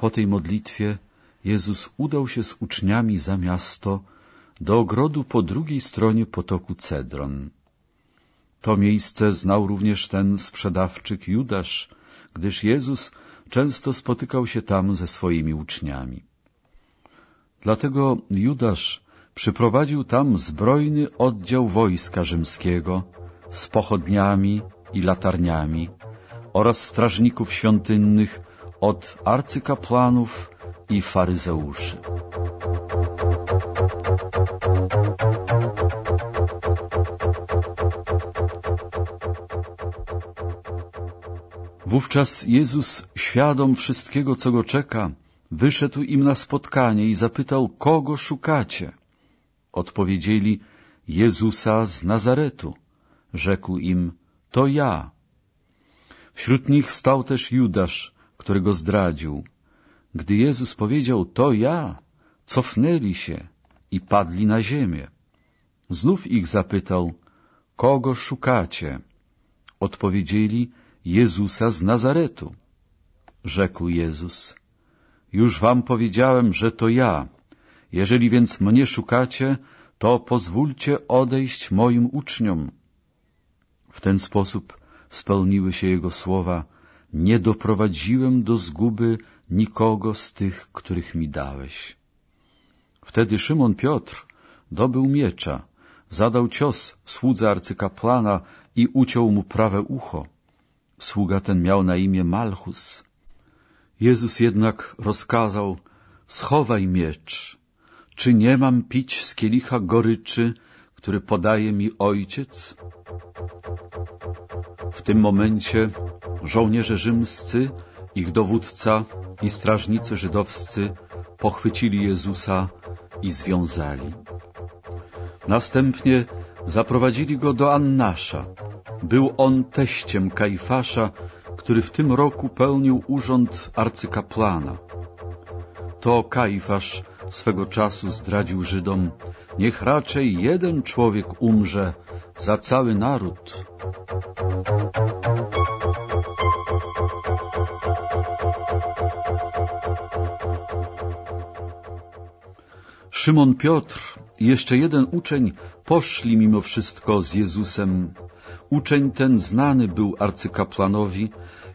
Po tej modlitwie Jezus udał się z uczniami za miasto do ogrodu po drugiej stronie potoku Cedron. To miejsce znał również ten sprzedawczyk Judasz, gdyż Jezus często spotykał się tam ze swoimi uczniami. Dlatego Judasz przyprowadził tam zbrojny oddział wojska rzymskiego z pochodniami i latarniami oraz strażników świątynnych od arcykapłanów i faryzeuszy. Wówczas Jezus, świadom wszystkiego, co go czeka, wyszedł im na spotkanie i zapytał, kogo szukacie? Odpowiedzieli, Jezusa z Nazaretu. Rzekł im, to ja. Wśród nich stał też Judasz, który go zdradził. Gdy Jezus powiedział, to ja, cofnęli się i padli na ziemię. Znów ich zapytał, kogo szukacie? Odpowiedzieli, Jezusa z Nazaretu. Rzekł Jezus, już wam powiedziałem, że to ja. Jeżeli więc mnie szukacie, to pozwólcie odejść moim uczniom. W ten sposób spełniły się jego słowa, nie doprowadziłem do zguby nikogo z tych, których mi dałeś. Wtedy Szymon Piotr dobył miecza, zadał cios słudze arcykapłana i uciął mu prawe ucho. Sługa ten miał na imię Malchus. Jezus jednak rozkazał, schowaj miecz. Czy nie mam pić z kielicha goryczy, który podaje mi ojciec? W tym momencie żołnierze rzymscy, ich dowódca i strażnicy żydowscy pochwycili Jezusa i związali. Następnie zaprowadzili go do Annasza. Był on teściem Kajfasza, który w tym roku pełnił urząd arcykapłana. To Kajfasz swego czasu zdradził Żydom, niech raczej jeden człowiek umrze za cały naród. Szymon Piotr i jeszcze jeden uczeń poszli mimo wszystko z Jezusem. Uczeń ten znany był arcykapłanowi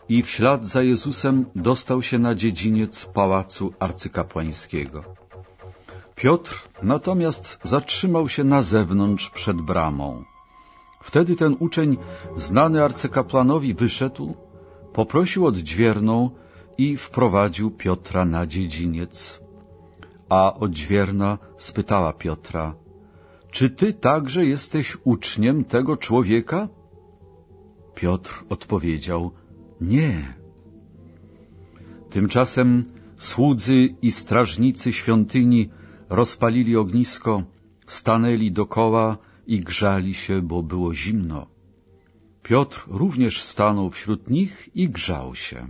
i w ślad za Jezusem dostał się na dziedziniec pałacu arcykapłańskiego. Piotr natomiast zatrzymał się na zewnątrz przed bramą. Wtedy ten uczeń, znany arcykaplanowi, wyszedł, poprosił odźwierną i wprowadził Piotra na dziedziniec. A odźwierna spytała Piotra, czy ty także jesteś uczniem tego człowieka? Piotr odpowiedział, nie. Tymczasem słudzy i strażnicy świątyni rozpalili ognisko, stanęli dokoła i grzali się, bo było zimno. Piotr również stanął wśród nich i grzał się.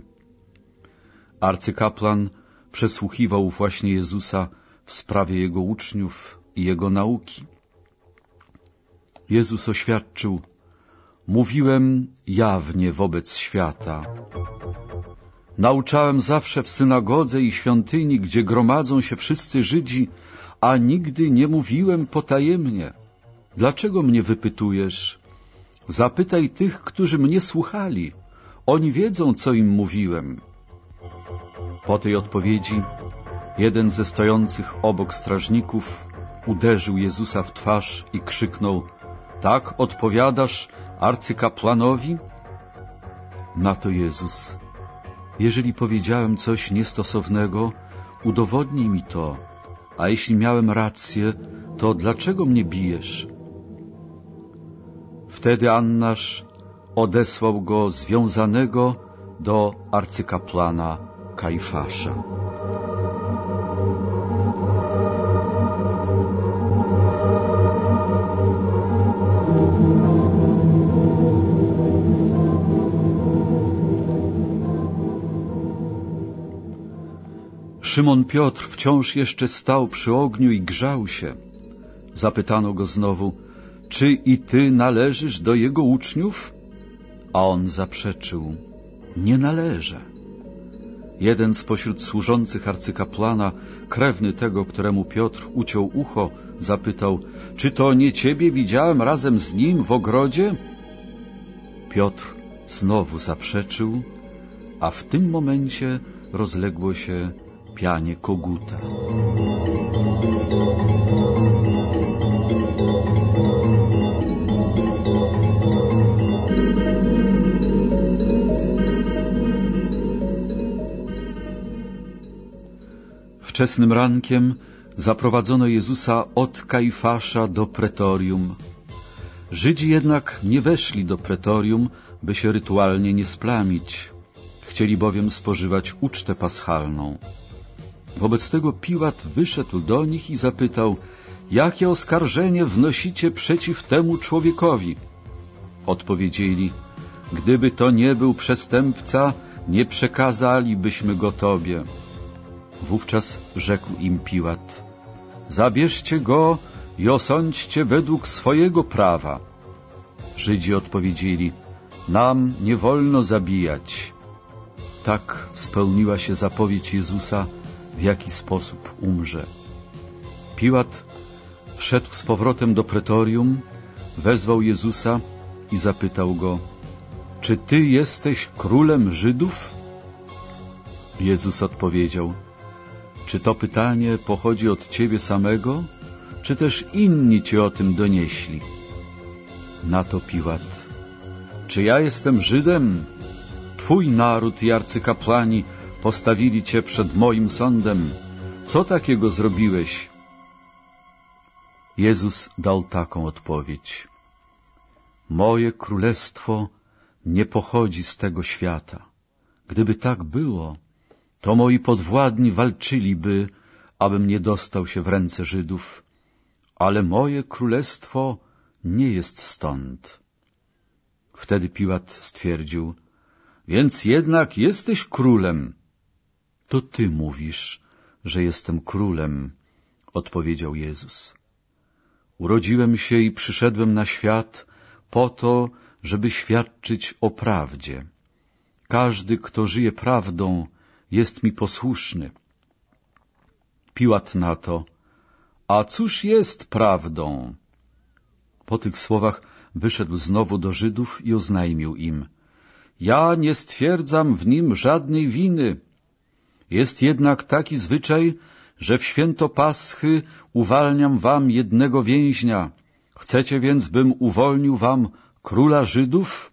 Arcykaplan przesłuchiwał właśnie Jezusa w sprawie Jego uczniów i Jego nauki. Jezus oświadczył, mówiłem jawnie wobec świata. Nauczałem zawsze w synagodze i świątyni, gdzie gromadzą się wszyscy Żydzi, a nigdy nie mówiłem potajemnie. Dlaczego mnie wypytujesz? Zapytaj tych, którzy mnie słuchali. Oni wiedzą, co im mówiłem. Po tej odpowiedzi jeden ze stojących obok strażników uderzył Jezusa w twarz i krzyknął Tak odpowiadasz arcykapłanowi? Na to Jezus Jeżeli powiedziałem coś niestosownego, udowodnij mi to, a jeśli miałem rację, to dlaczego mnie bijesz? Wtedy Annasz odesłał go związanego do arcykaplana Kajfasza. Szymon Piotr wciąż jeszcze stał przy ogniu i grzał się. Zapytano go znowu, czy i ty należysz do jego uczniów? A on zaprzeczył, nie należę. Jeden spośród służących arcykapłana, krewny tego, któremu Piotr uciął ucho, zapytał, czy to nie ciebie widziałem razem z nim w ogrodzie? Piotr znowu zaprzeczył, a w tym momencie rozległo się pianie koguta. Wczesnym rankiem zaprowadzono Jezusa od Kajfasza do pretorium. Żydzi jednak nie weszli do pretorium, by się rytualnie nie splamić. Chcieli bowiem spożywać ucztę paschalną. Wobec tego Piłat wyszedł do nich i zapytał, jakie oskarżenie wnosicie przeciw temu człowiekowi? Odpowiedzieli, gdyby to nie był przestępca, nie przekazalibyśmy go Tobie. Wówczas rzekł im Piłat, zabierzcie go i osądźcie według swojego prawa. Żydzi odpowiedzieli, nam nie wolno zabijać. Tak spełniła się zapowiedź Jezusa, w jaki sposób umrze. Piłat wszedł z powrotem do pretorium, wezwał Jezusa i zapytał go, czy Ty jesteś królem Żydów? Jezus odpowiedział, czy to pytanie pochodzi od Ciebie samego, czy też inni Cię o tym donieśli? Na to Piłat, czy ja jestem Żydem? Twój naród i arcykapłani postawili Cię przed moim sądem. Co takiego zrobiłeś? Jezus dał taką odpowiedź. Moje królestwo nie pochodzi z tego świata. Gdyby tak było, to moi podwładni walczyliby, abym nie dostał się w ręce Żydów, ale moje królestwo nie jest stąd. Wtedy Piłat stwierdził, więc jednak jesteś królem. To ty mówisz, że jestem królem, odpowiedział Jezus. Urodziłem się i przyszedłem na świat po to, żeby świadczyć o prawdzie. Każdy, kto żyje prawdą, jest mi posłuszny. Piłat na to, a cóż jest prawdą? Po tych słowach wyszedł znowu do Żydów i oznajmił im, ja nie stwierdzam w nim żadnej winy. Jest jednak taki zwyczaj, że w święto Paschy uwalniam wam jednego więźnia. Chcecie więc, bym uwolnił wam króla Żydów?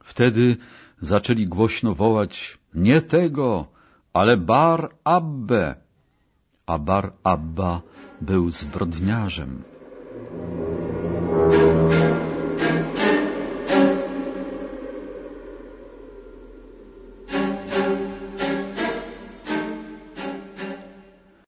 Wtedy zaczęli głośno wołać, nie tego, ale Bar Abbe. A Bar Abba był zbrodniarzem.